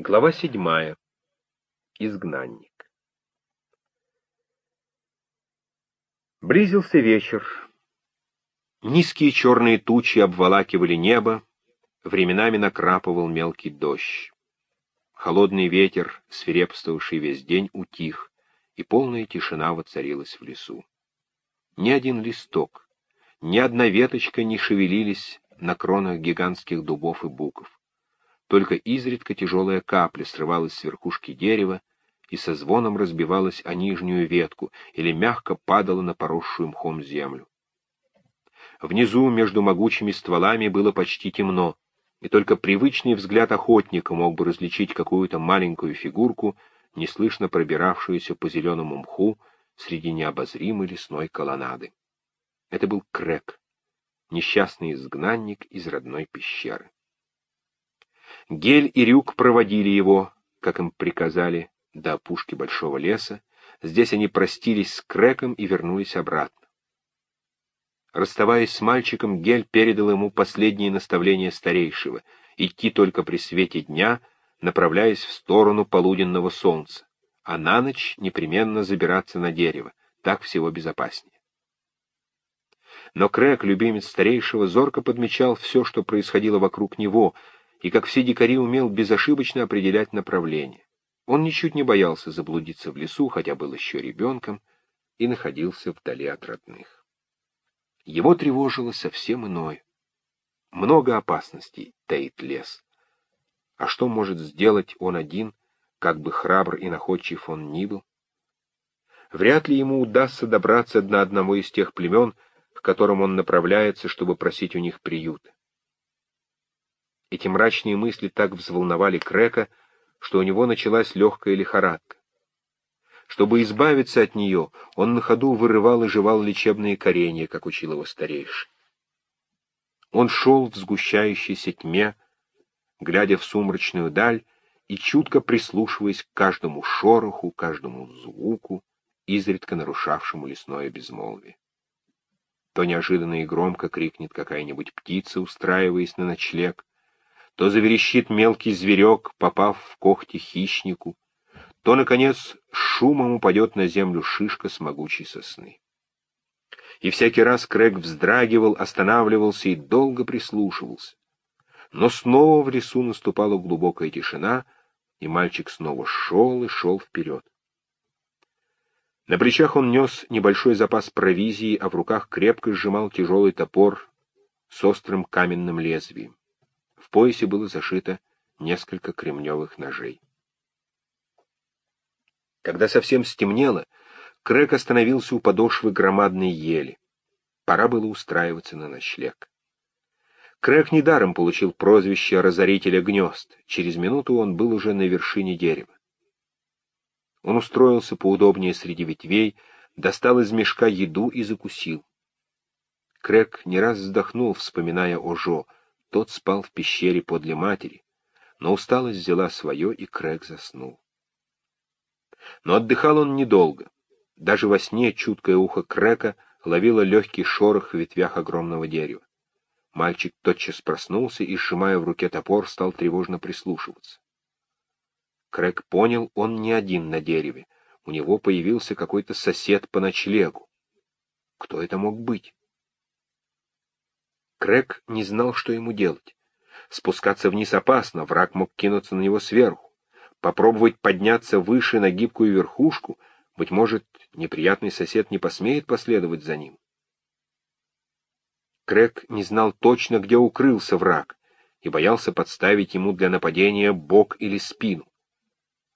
Глава седьмая. Изгнанник. Близился вечер. Низкие черные тучи обволакивали небо, временами накрапывал мелкий дождь. Холодный ветер, свирепствовавший весь день, утих, и полная тишина воцарилась в лесу. Ни один листок, ни одна веточка не шевелились на кронах гигантских дубов и буков. Только изредка тяжелая капля срывалась с верхушки дерева и со звоном разбивалась о нижнюю ветку или мягко падала на поросшую мхом землю. Внизу, между могучими стволами, было почти темно, и только привычный взгляд охотника мог бы различить какую-то маленькую фигурку, неслышно пробиравшуюся по зеленому мху среди необозримой лесной колоннады. Это был Крэк, несчастный изгнанник из родной пещеры. Гель и Рюк проводили его, как им приказали, до опушки большого леса. Здесь они простились с Крэком и вернулись обратно. Расставаясь с мальчиком, Гель передал ему последние наставления старейшего — идти только при свете дня, направляясь в сторону полуденного солнца, а на ночь непременно забираться на дерево, так всего безопаснее. Но Крэк, любимец старейшего, зорко подмечал все, что происходило вокруг него — и, как все дикари, умел безошибочно определять направление. Он ничуть не боялся заблудиться в лесу, хотя был еще ребенком, и находился вдали от родных. Его тревожило совсем иное. Много опасностей таит лес. А что может сделать он один, как бы храбр и находчив он ни был? Вряд ли ему удастся добраться до одного из тех племен, к которым он направляется, чтобы просить у них приюта. Эти мрачные мысли так взволновали Крека, что у него началась легкая лихорадка. Чтобы избавиться от нее, он на ходу вырывал и жевал лечебные коренья, как учил его старейший. Он шел в сгущающейся тьме, глядя в сумрачную даль и чутко прислушиваясь к каждому шороху, каждому звуку, изредка нарушавшему лесное безмолвие. То неожиданно и громко крикнет какая-нибудь птица, устраиваясь на ночлег, то заверещит мелкий зверек, попав в когти хищнику, то, наконец, шумом упадет на землю шишка с могучей сосны. И всякий раз Крэг вздрагивал, останавливался и долго прислушивался. Но снова в лесу наступала глубокая тишина, и мальчик снова шел и шел вперед. На плечах он нес небольшой запас провизии, а в руках крепко сжимал тяжелый топор с острым каменным лезвием. В поясе было зашито несколько кремневых ножей. Когда совсем стемнело, Крэк остановился у подошвы громадной ели. Пора было устраиваться на ночлег. Крэк недаром получил прозвище «разорителя гнезд». Через минуту он был уже на вершине дерева. Он устроился поудобнее среди ветвей, достал из мешка еду и закусил. Крэк не раз вздохнул, вспоминая о Жо — тот спал в пещере подле матери, но усталость взяла свое, и Крэг заснул. Но отдыхал он недолго. Даже во сне чуткое ухо Крека ловило легкий шорох в ветвях огромного дерева. Мальчик тотчас проснулся и, сжимая в руке топор, стал тревожно прислушиваться. Крэг понял, он не один на дереве. У него появился какой-то сосед по ночлегу. Кто это мог быть? Крэг не знал, что ему делать. Спускаться вниз опасно, враг мог кинуться на него сверху. Попробовать подняться выше на гибкую верхушку, быть может, неприятный сосед не посмеет последовать за ним. Крэг не знал точно, где укрылся враг, и боялся подставить ему для нападения бок или спину.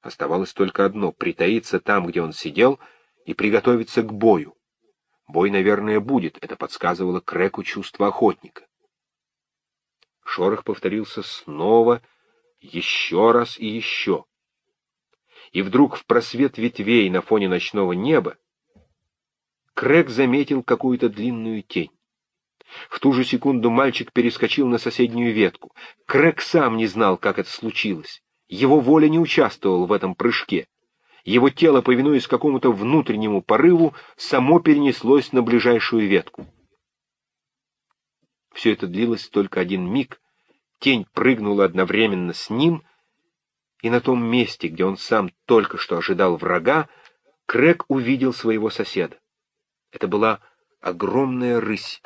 Оставалось только одно — притаиться там, где он сидел, и приготовиться к бою. Бой, наверное, будет, это подсказывало Креку чувство охотника. Шорох повторился снова, еще раз и еще. И вдруг в просвет ветвей на фоне ночного неба Крэг заметил какую-то длинную тень. В ту же секунду мальчик перескочил на соседнюю ветку. Крэг сам не знал, как это случилось. Его воля не участвовала в этом прыжке. Его тело, повинуясь какому-то внутреннему порыву, само перенеслось на ближайшую ветку. Все это длилось только один миг, тень прыгнула одновременно с ним, и на том месте, где он сам только что ожидал врага, Крэг увидел своего соседа. Это была огромная рысь.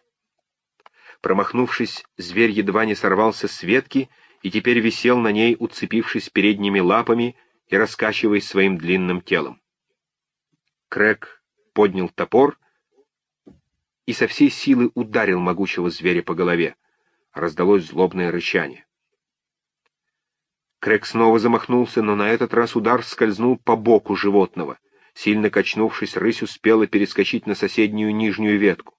Промахнувшись, зверь едва не сорвался с ветки и теперь висел на ней, уцепившись передними лапами и раскачиваясь своим длинным телом. Крэг поднял топор и со всей силы ударил могучего зверя по голове. Раздалось злобное рычание. Крэг снова замахнулся, но на этот раз удар скользнул по боку животного. Сильно качнувшись, рысь успела перескочить на соседнюю нижнюю ветку.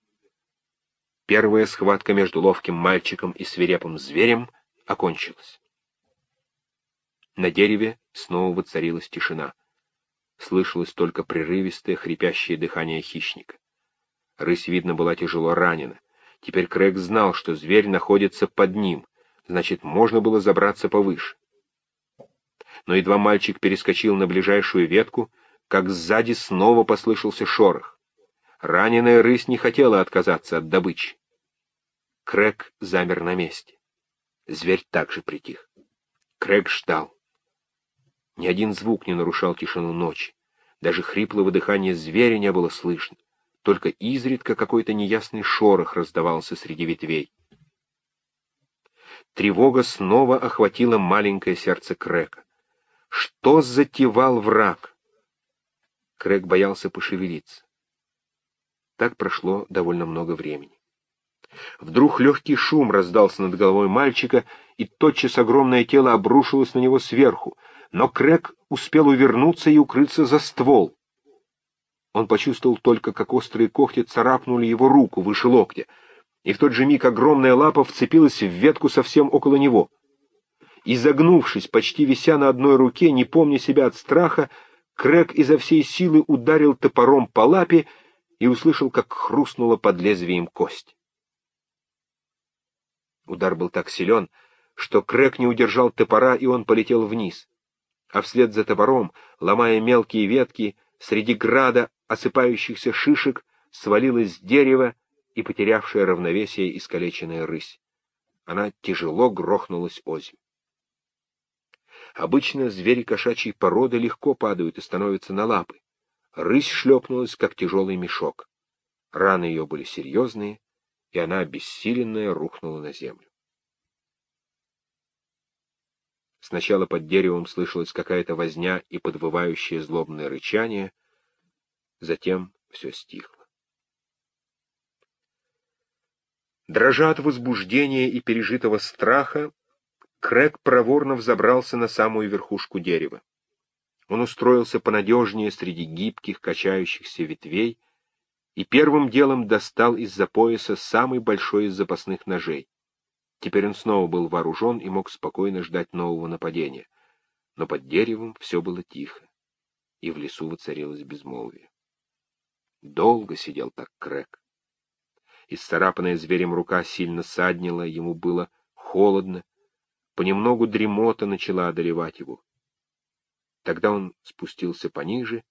Первая схватка между ловким мальчиком и свирепым зверем окончилась. На дереве снова воцарилась тишина. Слышалось только прерывистое, хрипящее дыхание хищника. Рысь, видно, была тяжело ранена. Теперь Крэг знал, что зверь находится под ним, значит, можно было забраться повыше. Но едва мальчик перескочил на ближайшую ветку, как сзади снова послышался шорох. Раненая рысь не хотела отказаться от добычи. Крэг замер на месте. Зверь также притих. Крэг ждал. Ни один звук не нарушал тишину ночи. Даже хриплого дыхания зверя не было слышно. Только изредка какой-то неясный шорох раздавался среди ветвей. Тревога снова охватила маленькое сердце Крека. Что затевал враг? Крэг боялся пошевелиться. Так прошло довольно много времени. Вдруг легкий шум раздался над головой мальчика, и тотчас огромное тело обрушилось на него сверху но Крэг успел увернуться и укрыться за ствол. Он почувствовал только, как острые когти царапнули его руку выше локтя, и в тот же миг огромная лапа вцепилась в ветку совсем около него. Изогнувшись, почти вися на одной руке, не помня себя от страха, Крэг изо всей силы ударил топором по лапе и услышал, как хрустнула под лезвием кость. Удар был так силен, что Крэг не удержал топора, и он полетел вниз а вслед за топором, ломая мелкие ветки, среди града осыпающихся шишек свалилась с дерева и потерявшая равновесие искалеченная рысь. Она тяжело грохнулась озимь. Обычно звери кошачьей породы легко падают и становятся на лапы. Рысь шлепнулась, как тяжелый мешок. Раны ее были серьезные, и она, обессиленная, рухнула на землю. Сначала под деревом слышалась какая-то возня и подвывающее злобное рычание, затем все стихло. Дрожа от возбуждения и пережитого страха, Крэг проворно взобрался на самую верхушку дерева. Он устроился понадежнее среди гибких, качающихся ветвей и первым делом достал из-за пояса самый большой из запасных ножей. Теперь он снова был вооружен и мог спокойно ждать нового нападения. Но под деревом все было тихо, и в лесу воцарилось безмолвие. Долго сидел так Крэк. Исцарапанная зверем рука сильно саднила, ему было холодно, понемногу дремота начала одолевать его. Тогда он спустился пониже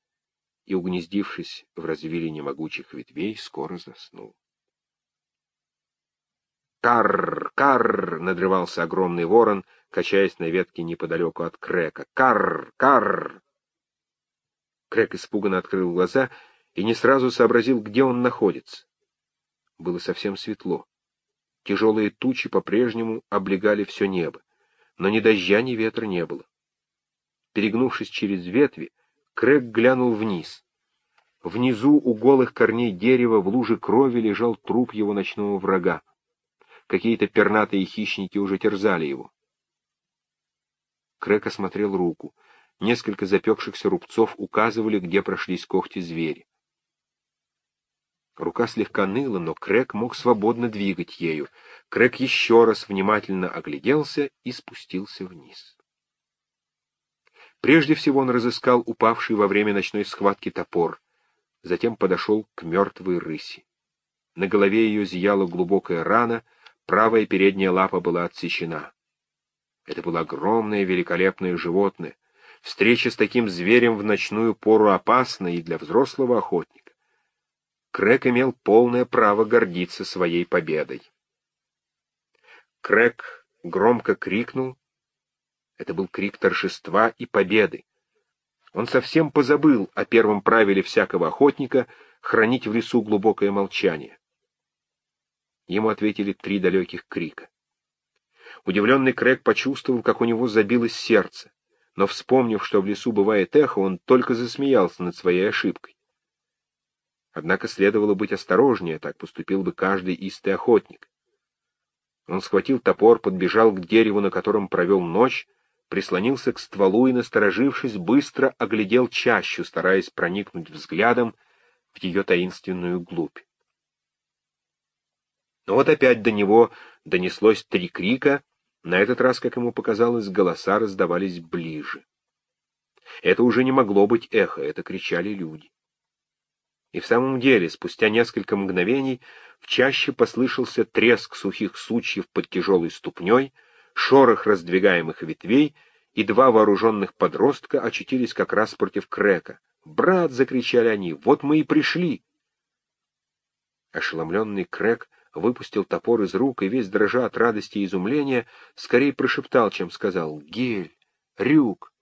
и, угнездившись в развилине могучих ветвей, скоро заснул. «Карр! Карр!» — надрывался огромный ворон, качаясь на ветке неподалеку от Крека. «Карр! Карр!» Крек испуганно открыл глаза и не сразу сообразил, где он находится. Было совсем светло. Тяжелые тучи по-прежнему облегали все небо, но ни дождя, ни ветра не было. Перегнувшись через ветви, Крэг глянул вниз. Внизу у голых корней дерева в луже крови лежал труп его ночного врага. Какие-то пернатые хищники уже терзали его. Крэк осмотрел руку. Несколько запекшихся рубцов указывали, где прошлись когти зверя. Рука слегка ныла, но Крэк мог свободно двигать ею. Крэк еще раз внимательно огляделся и спустился вниз. Прежде всего он разыскал упавший во время ночной схватки топор, затем подошел к мертвой рыси. На голове ее зияла глубокая рана — Правая передняя лапа была отсечена. Это было огромное великолепное животное. Встреча с таким зверем в ночную пору опасна и для взрослого охотника. Крэк имел полное право гордиться своей победой. Крэк громко крикнул, Это был крик торжества и победы. Он совсем позабыл о первом правиле всякого охотника — хранить в лесу глубокое молчание. Ему ответили три далеких крика. Удивленный Крэг почувствовал, как у него забилось сердце, но, вспомнив, что в лесу бывает эхо, он только засмеялся над своей ошибкой. Однако следовало быть осторожнее, так поступил бы каждый истый охотник. Он схватил топор, подбежал к дереву, на котором провел ночь, прислонился к стволу и, насторожившись, быстро оглядел чащу, стараясь проникнуть взглядом в ее таинственную глубь. Но вот опять до него донеслось три крика, на этот раз, как ему показалось, голоса раздавались ближе. Это уже не могло быть эхо, это кричали люди. И в самом деле, спустя несколько мгновений, в чаще послышался треск сухих сучьев под тяжелой ступней, шорох раздвигаемых ветвей, и два вооруженных подростка очутились как раз против Крека. «Брат!» — закричали они. «Вот мы и пришли!» Ошеломленный Крек выпустил топор из рук и, весь дрожа от радости и изумления, скорее прошептал, чем сказал «Гель! Рюк!»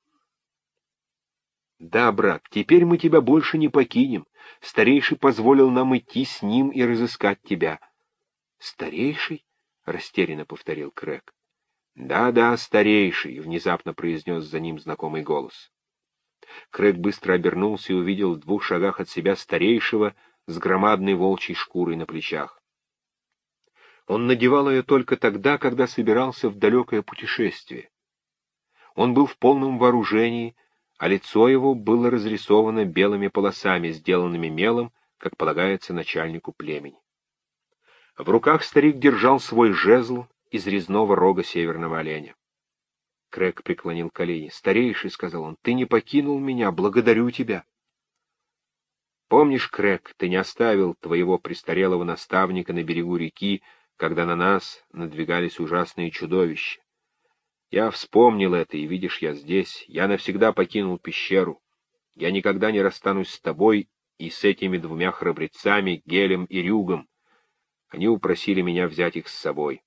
«Да, брат, теперь мы тебя больше не покинем. Старейший позволил нам идти с ним и разыскать тебя». «Старейший?» — растерянно повторил Крэг. «Да-да, старейший», — внезапно произнес за ним знакомый голос. Крэг быстро обернулся и увидел в двух шагах от себя старейшего с громадной волчьей шкурой на плечах. Он надевал ее только тогда, когда собирался в далекое путешествие. Он был в полном вооружении, а лицо его было разрисовано белыми полосами, сделанными мелом, как полагается начальнику племени. В руках старик держал свой жезл из резного рога северного оленя. Крэг преклонил колени. «Старейший», — сказал он, — «ты не покинул меня, благодарю тебя». «Помнишь, Крэг, ты не оставил твоего престарелого наставника на берегу реки, когда на нас надвигались ужасные чудовища. Я вспомнил это, и видишь, я здесь. Я навсегда покинул пещеру. Я никогда не расстанусь с тобой и с этими двумя храбрецами, Гелем и Рюгом. Они упросили меня взять их с собой.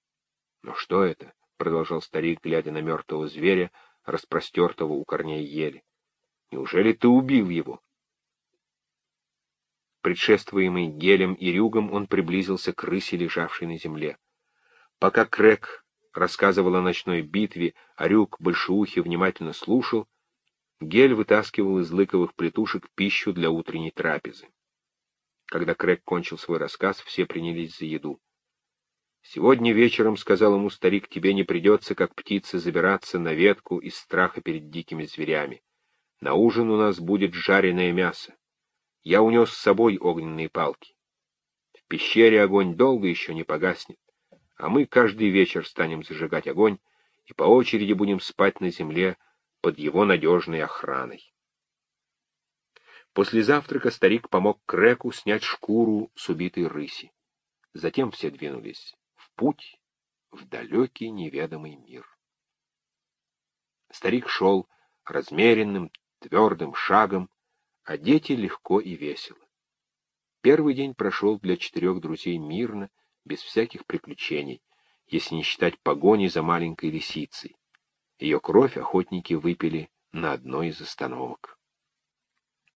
— Но что это? — продолжал старик, глядя на мертвого зверя, распростертого у корней ели. — Неужели ты убил его? Предшествуемый гелем и рюгом, он приблизился к рысе, лежавшей на земле. Пока Крэк рассказывал о ночной битве, а рюк большеухи внимательно слушал, Гель вытаскивал из лыковых плетушек пищу для утренней трапезы. Когда Крэк кончил свой рассказ, все принялись за еду. «Сегодня вечером, — сказал ему старик, — тебе не придется, как птице, забираться на ветку из страха перед дикими зверями. На ужин у нас будет жареное мясо. Я унес с собой огненные палки. В пещере огонь долго еще не погаснет, а мы каждый вечер станем зажигать огонь и по очереди будем спать на земле под его надежной охраной. После завтрака старик помог Креку снять шкуру с убитой рыси. Затем все двинулись в путь, в далекий неведомый мир. Старик шел размеренным, твердым шагом, а дети легко и весело. Первый день прошел для четырех друзей мирно, без всяких приключений, если не считать погони за маленькой лисицей. Ее кровь охотники выпили на одной из остановок.